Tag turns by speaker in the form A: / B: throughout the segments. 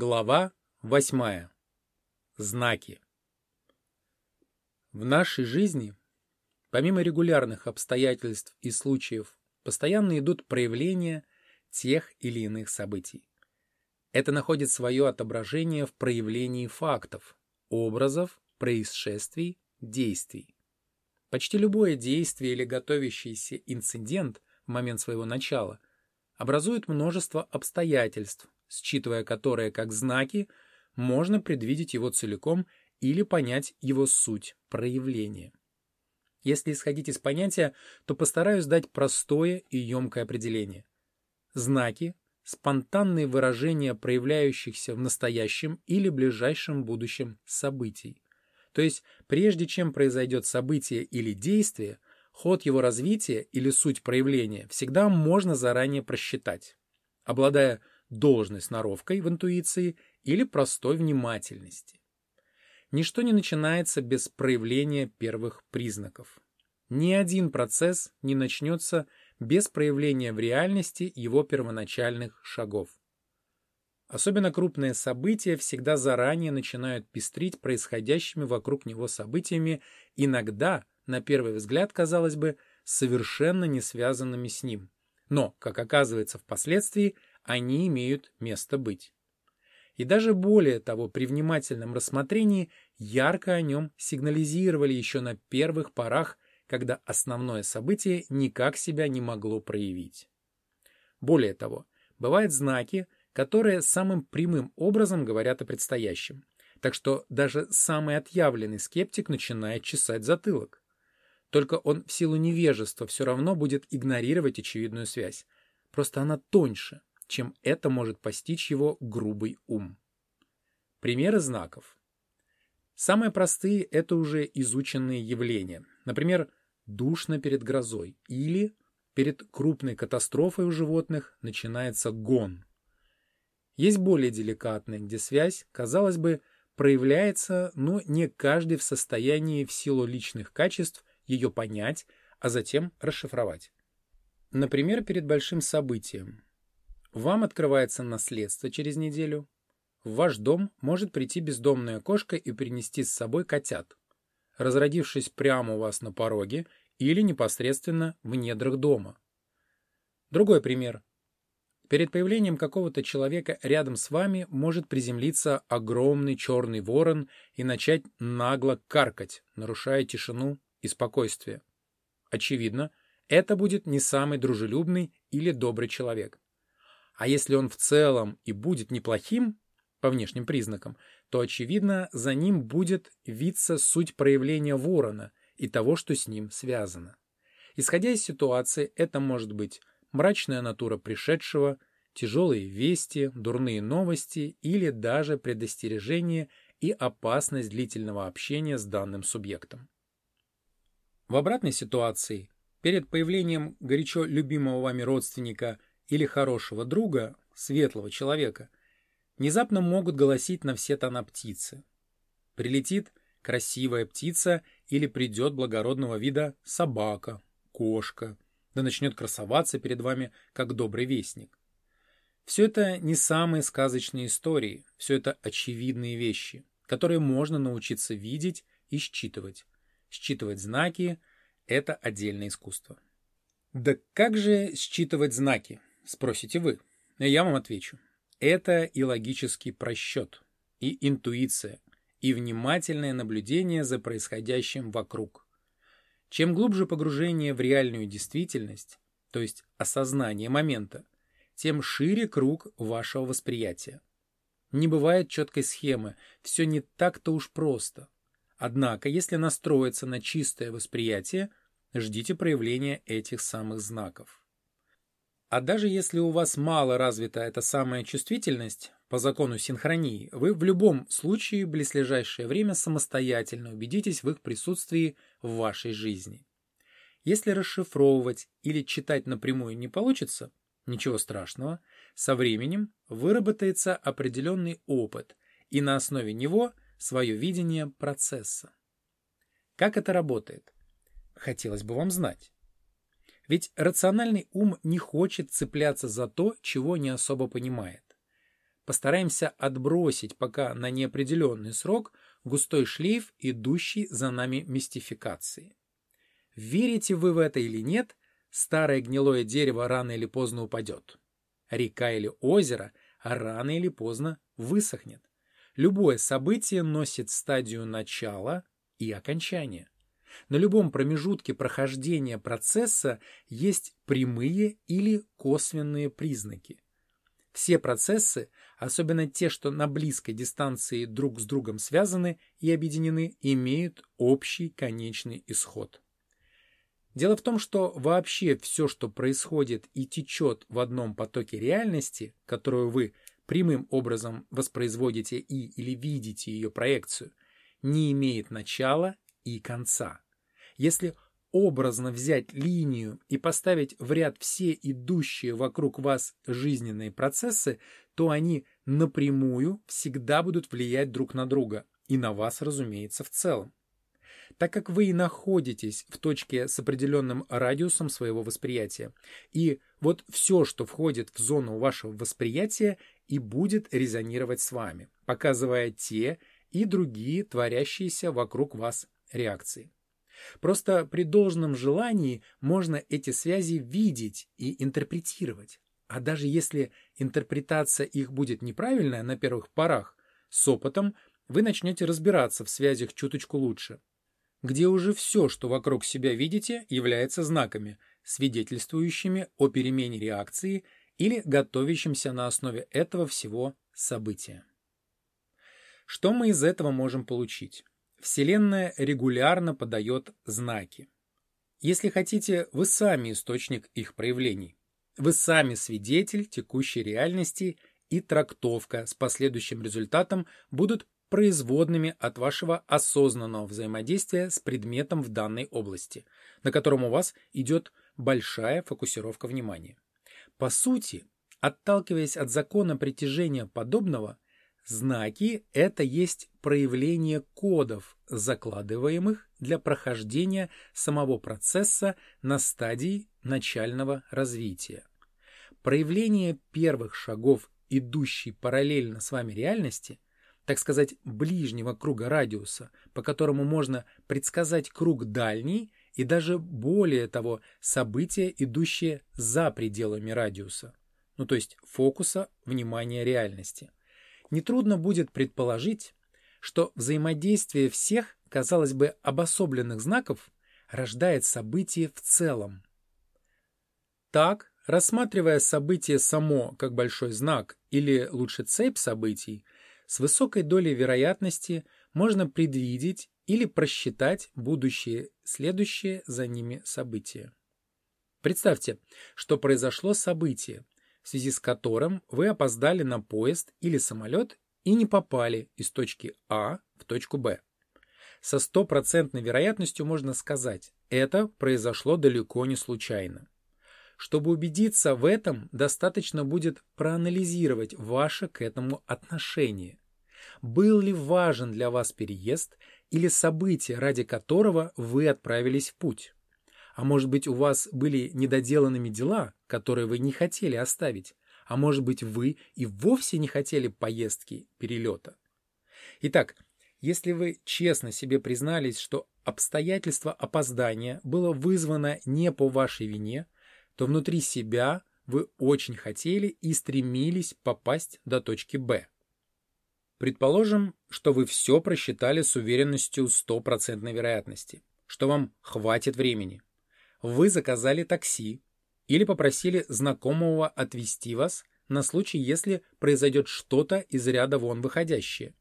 A: Глава 8. Знаки. В нашей жизни, помимо регулярных обстоятельств и случаев, постоянно идут проявления тех или иных событий. Это находит свое отображение в проявлении фактов, образов, происшествий, действий. Почти любое действие или готовящийся инцидент в момент своего начала образует множество обстоятельств, считывая которые как знаки, можно предвидеть его целиком или понять его суть, проявление. Если исходить из понятия, то постараюсь дать простое и емкое определение. Знаки – спонтанные выражения проявляющихся в настоящем или ближайшем будущем событий. То есть, прежде чем произойдет событие или действие, ход его развития или суть проявления всегда можно заранее просчитать. Обладая должной сноровкой в интуиции или простой внимательности. Ничто не начинается без проявления первых признаков. Ни один процесс не начнется без проявления в реальности его первоначальных шагов. Особенно крупные события всегда заранее начинают пестрить происходящими вокруг него событиями, иногда, на первый взгляд, казалось бы, совершенно не связанными с ним. Но, как оказывается впоследствии, они имеют место быть. И даже более того, при внимательном рассмотрении ярко о нем сигнализировали еще на первых порах, когда основное событие никак себя не могло проявить. Более того, бывают знаки, которые самым прямым образом говорят о предстоящем. Так что даже самый отъявленный скептик начинает чесать затылок. Только он в силу невежества все равно будет игнорировать очевидную связь. Просто она тоньше, чем это может постичь его грубый ум. Примеры знаков. Самые простые – это уже изученные явления. Например, душно перед грозой или перед крупной катастрофой у животных начинается гон. Есть более деликатные, где связь, казалось бы, проявляется, но не каждый в состоянии в силу личных качеств ее понять, а затем расшифровать. Например, перед большим событием. Вам открывается наследство через неделю. В ваш дом может прийти бездомная кошка и принести с собой котят, разродившись прямо у вас на пороге или непосредственно в недрах дома. Другой пример. Перед появлением какого-то человека рядом с вами может приземлиться огромный черный ворон и начать нагло каркать, нарушая тишину и спокойствие. Очевидно, это будет не самый дружелюбный или добрый человек. А если он в целом и будет неплохим, по внешним признакам, то, очевидно, за ним будет виться суть проявления ворона и того, что с ним связано. Исходя из ситуации, это может быть мрачная натура пришедшего, тяжелые вести, дурные новости или даже предостережение и опасность длительного общения с данным субъектом. В обратной ситуации, перед появлением горячо любимого вами родственника или хорошего друга, светлого человека, внезапно могут голосить на все тона птицы. Прилетит красивая птица или придет благородного вида собака, кошка, да начнет красоваться перед вами, как добрый вестник. Все это не самые сказочные истории, все это очевидные вещи, которые можно научиться видеть и считывать. Считывать знаки – это отдельное искусство. Да как же считывать знаки? Спросите вы. Я вам отвечу. Это и логический просчет, и интуиция, и внимательное наблюдение за происходящим вокруг. Чем глубже погружение в реальную действительность, то есть осознание момента, тем шире круг вашего восприятия. Не бывает четкой схемы, все не так-то уж просто. Однако, если настроиться на чистое восприятие, ждите проявления этих самых знаков. А даже если у вас мало развита эта самая чувствительность, по закону синхронии, вы в любом случае в близлежащее время самостоятельно убедитесь в их присутствии в вашей жизни. Если расшифровывать или читать напрямую не получится, ничего страшного, со временем выработается определенный опыт, и на основе него свое видение процесса. Как это работает? Хотелось бы вам знать. Ведь рациональный ум не хочет цепляться за то, чего не особо понимает. постараемся отбросить пока на неопределенный срок густой шлейф, идущий за нами мистификации. Верите вы в это или нет, старое гнилое дерево рано или поздно упадет. Река или озеро рано или поздно высохнет. Любое событие носит стадию начала и окончания. На любом промежутке прохождения процесса есть прямые или косвенные признаки. Все процессы, особенно те, что на близкой дистанции друг с другом связаны и объединены, имеют общий конечный исход. Дело в том, что вообще все, что происходит и течет в одном потоке реальности, которую вы прямым образом воспроизводите и или видите ее проекцию, не имеет начала и конца. Если образно взять линию и поставить в ряд все идущие вокруг вас жизненные процессы, то они напрямую всегда будут влиять друг на друга и на вас, разумеется, в целом. Так как вы и находитесь в точке с определенным радиусом своего восприятия, и вот все, что входит в зону вашего восприятия, и будет резонировать с вами, показывая те и другие творящиеся вокруг вас реакции. Просто при должном желании можно эти связи видеть и интерпретировать. А даже если интерпретация их будет неправильная на первых порах, с опытом вы начнете разбираться в связях чуточку лучше, где уже все, что вокруг себя видите, является знаками, свидетельствующими о перемене реакции или готовящимся на основе этого всего события. Что мы из этого можем получить? Вселенная регулярно подает знаки. Если хотите, вы сами источник их проявлений. Вы сами свидетель текущей реальности, и трактовка с последующим результатом будут производными от вашего осознанного взаимодействия с предметом в данной области, на котором у вас идет большая фокусировка внимания. По сути, отталкиваясь от закона притяжения подобного, Знаки – это есть проявление кодов, закладываемых для прохождения самого процесса на стадии начального развития. Проявление первых шагов, идущей параллельно с вами реальности, так сказать, ближнего круга радиуса, по которому можно предсказать круг дальний и даже более того, события, идущие за пределами радиуса, ну то есть фокуса внимания реальности – нетрудно будет предположить, что взаимодействие всех, казалось бы, обособленных знаков рождает событие в целом. Так, рассматривая событие само как большой знак или лучше цепь событий, с высокой долей вероятности можно предвидеть или просчитать будущие следующие за ними события. Представьте, что произошло событие, в связи с которым вы опоздали на поезд или самолет и не попали из точки А в точку Б. Со стопроцентной вероятностью можно сказать, это произошло далеко не случайно. Чтобы убедиться в этом, достаточно будет проанализировать ваше к этому отношение. Был ли важен для вас переезд или событие, ради которого вы отправились в путь? А может быть, у вас были недоделанными дела, которые вы не хотели оставить? А может быть, вы и вовсе не хотели поездки, перелета? Итак, если вы честно себе признались, что обстоятельство опоздания было вызвано не по вашей вине, то внутри себя вы очень хотели и стремились попасть до точки Б. Предположим, что вы все просчитали с уверенностью стопроцентной вероятности, что вам хватит времени вы заказали такси или попросили знакомого отвезти вас на случай, если произойдет что-то из ряда вон выходящее.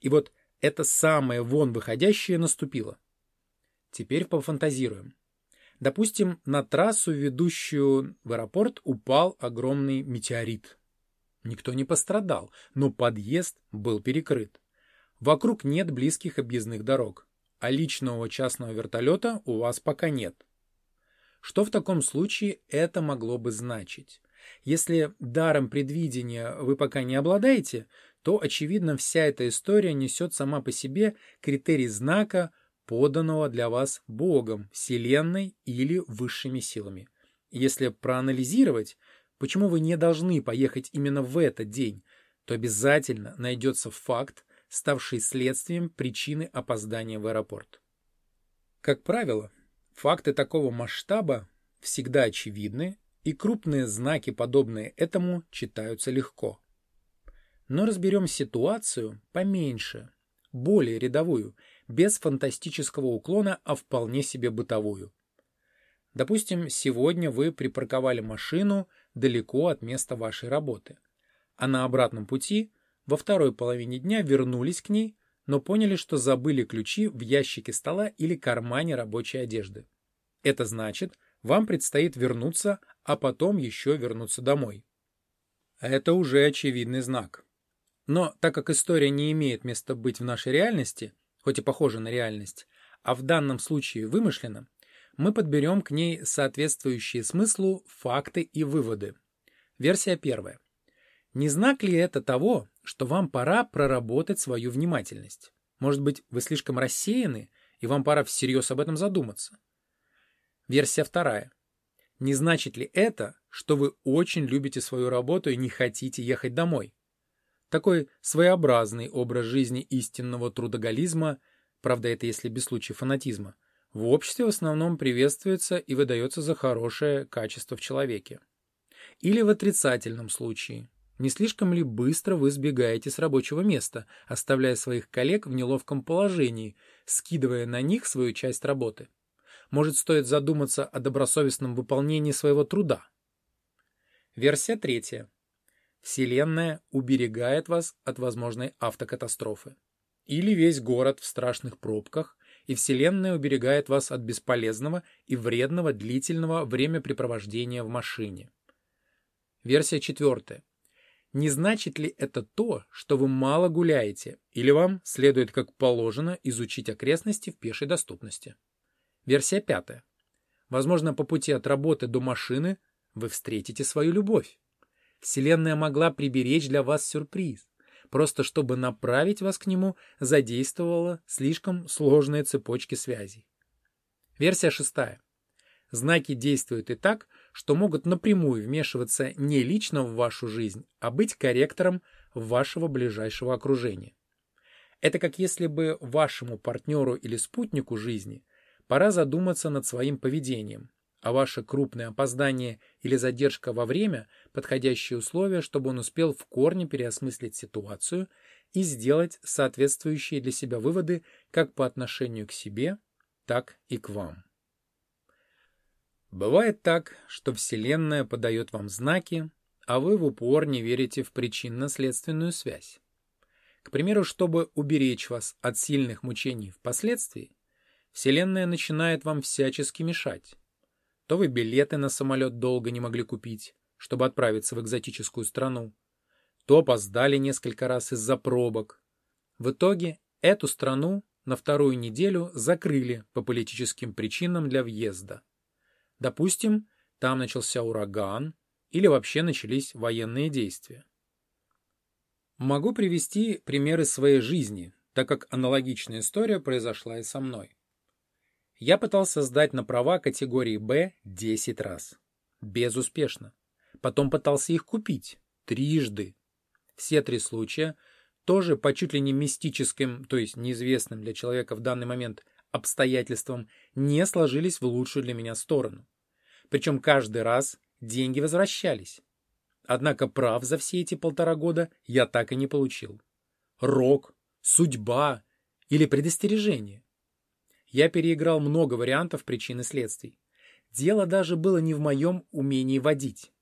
A: И вот это самое вон выходящее наступило. Теперь пофантазируем. Допустим, на трассу, ведущую в аэропорт, упал огромный метеорит. Никто не пострадал, но подъезд был перекрыт. Вокруг нет близких объездных дорог, а личного частного вертолета у вас пока нет. Что в таком случае это могло бы значить? Если даром предвидения вы пока не обладаете, то, очевидно, вся эта история несет сама по себе критерий знака, поданного для вас Богом, Вселенной или высшими силами. Если проанализировать, почему вы не должны поехать именно в этот день, то обязательно найдется факт, ставший следствием причины опоздания в аэропорт. Как правило, факты такого масштаба всегда очевидны, и крупные знаки, подобные этому, читаются легко. Но разберем ситуацию поменьше, более рядовую, без фантастического уклона, а вполне себе бытовую. Допустим, сегодня вы припарковали машину далеко от места вашей работы, а на обратном пути во второй половине дня вернулись к ней, но поняли, что забыли ключи в ящике стола или кармане рабочей одежды. Это значит, вам предстоит вернуться, а потом еще вернуться домой. Это уже очевидный знак. Но так как история не имеет места быть в нашей реальности, хоть и похожа на реальность, а в данном случае вымышлена, мы подберем к ней соответствующие смыслу факты и выводы. Версия первая. Не знак ли это того, что вам пора проработать свою внимательность? Может быть, вы слишком рассеяны, и вам пора всерьез об этом задуматься? Версия вторая. Не значит ли это, что вы очень любите свою работу и не хотите ехать домой? Такой своеобразный образ жизни истинного трудоголизма, правда это если без случая фанатизма, в обществе в основном приветствуется и выдается за хорошее качество в человеке. Или в отрицательном случае – не слишком ли быстро вы сбегаете с рабочего места, оставляя своих коллег в неловком положении, скидывая на них свою часть работы? Может, стоит задуматься о добросовестном выполнении своего труда? Версия третья. Вселенная уберегает вас от возможной автокатастрофы. Или весь город в страшных пробках, и Вселенная уберегает вас от бесполезного и вредного длительного времяпрепровождения в машине. Версия четвертая. Не значит ли это то, что вы мало гуляете, или вам следует, как положено, изучить окрестности в пешей доступности? Версия пятая. Возможно, по пути от работы до машины вы встретите свою любовь. Вселенная могла приберечь для вас сюрприз. Просто чтобы направить вас к нему, задействовала слишком сложные цепочки связей. Версия шестая. Знаки действуют и так, что могут напрямую вмешиваться не лично в вашу жизнь, а быть корректором вашего ближайшего окружения. Это как если бы вашему партнеру или спутнику жизни пора задуматься над своим поведением, а ваше крупное опоздание или задержка во время – подходящие условия, чтобы он успел в корне переосмыслить ситуацию и сделать соответствующие для себя выводы как по отношению к себе, так и к вам. Бывает так, что Вселенная подает вам знаки, а вы в упор не верите в причинно-следственную связь. К примеру, чтобы уберечь вас от сильных мучений впоследствии, Вселенная начинает вам всячески мешать. То вы билеты на самолет долго не могли купить, чтобы отправиться в экзотическую страну, то опоздали несколько раз из-за пробок. В итоге эту страну на вторую неделю закрыли по политическим причинам для въезда. Допустим, там начался ураган или вообще начались военные действия. Могу привести примеры своей жизни, так как аналогичная история произошла и со мной. Я пытался сдать на права категории «Б» 10 раз. Безуспешно. Потом пытался их купить. Трижды. Все три случая тоже по чуть ли не мистическим, то есть неизвестным для человека в данный момент обстоятельствам не сложились в лучшую для меня сторону. Причем каждый раз деньги возвращались. Однако прав за все эти полтора года я так и не получил. Рок, судьба или предостережение. Я переиграл много вариантов причин и следствий. Дело даже было не в моем умении водить.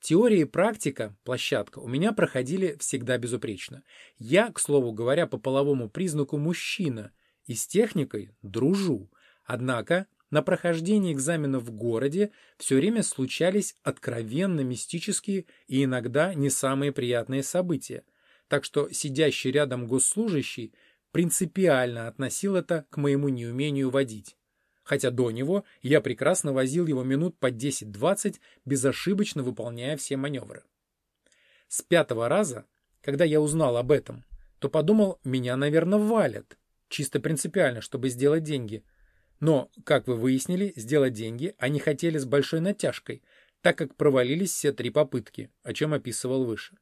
A: Теория и практика, площадка, у меня проходили всегда безупречно. Я, к слову говоря, по половому признаку мужчина и с техникой дружу. Однако на прохождении экзамена в городе все время случались откровенно мистические и иногда не самые приятные события, так что сидящий рядом госслужащий принципиально относил это к моему неумению водить. Хотя до него я прекрасно возил его минут по 10-20, безошибочно выполняя все маневры. С пятого раза, когда я узнал об этом, то подумал, меня, наверное, валят, чисто принципиально, чтобы сделать деньги – но, как вы выяснили, сделать деньги они хотели с большой натяжкой, так как провалились все три попытки, о чем описывал выше.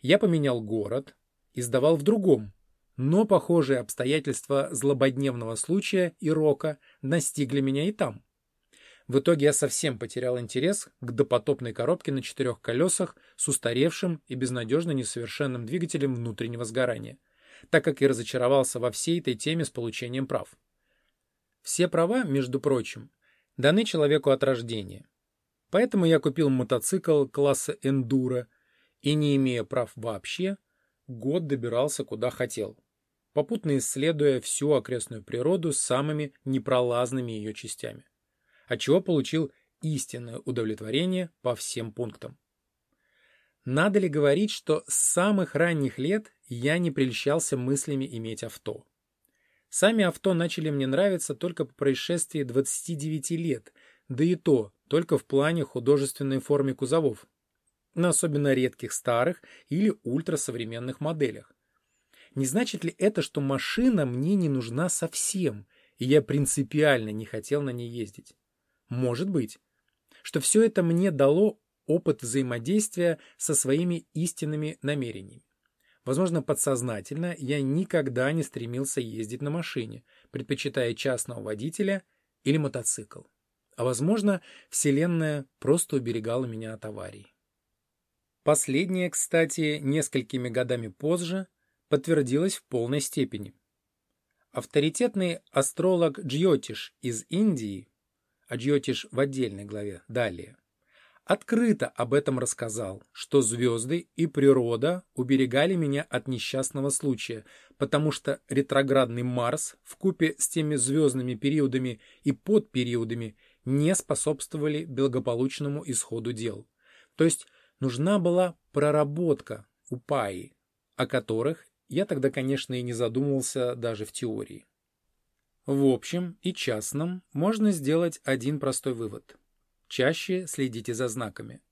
A: Я поменял город и сдавал в другом, но похожие обстоятельства злободневного случая и рока настигли меня и там. В итоге я совсем потерял интерес к допотопной коробке на четырех колесах с устаревшим и безнадежно несовершенным двигателем внутреннего сгорания, так как и разочаровался во всей этой теме с получением прав. Все права, между прочим, даны человеку от рождения. Поэтому я купил мотоцикл класса эндуро и, не имея прав вообще, год добирался куда хотел, попутно исследуя всю окрестную природу с самыми непролазными ее частями отчего получил истинное удовлетворение по всем пунктам. Надо ли говорить, что с самых ранних лет я не прельщался мыслями иметь авто? Сами авто начали мне нравиться только по происшествии 29 лет, да и то только в плане художественной формы кузовов, на особенно редких старых или ультрасовременных моделях. Не значит ли это, что машина мне не нужна совсем, и я принципиально не хотел на ней ездить? Может быть, что все это мне дало опыт взаимодействия со своими истинными намерениями. Возможно, подсознательно я никогда не стремился ездить на машине, предпочитая частного водителя или мотоцикл. А возможно, Вселенная просто уберегала меня от аварий. Последнее, кстати, несколькими годами позже подтвердилось в полной степени. Авторитетный астролог Джьотиш из Индии Аджьотиш в отдельной главе, далее, открыто об этом рассказал, что звезды и природа уберегали меня от несчастного случая, потому что ретроградный Марс в купе с теми звездными периодами и подпериодами не способствовали благополучному исходу дел. То есть нужна была проработка у Паи, о которых я тогда, конечно, и не задумывался даже в теории. В общем и частном можно сделать один простой вывод. Чаще следите за знаками.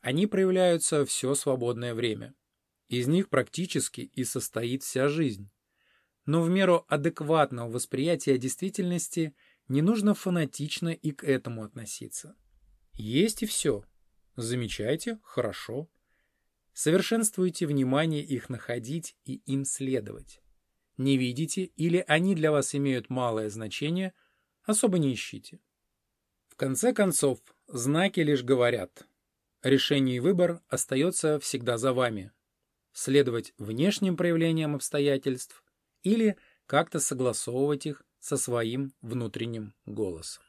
A: Они проявляются все свободное время. Из них практически и состоит вся жизнь. Но в меру адекватного восприятия действительности не нужно фанатично и к этому относиться. Есть и все. Замечайте, хорошо. Совершенствуйте внимание их находить и им следовать не видите или они для вас имеют малое значение, особо не ищите. Конце концов, знаки лишь говорят. Решение и выбор остается всегда за вами. Следовать внешним проявлениям обстоятельств или как-то согласовывать их со своим внутренним голосом.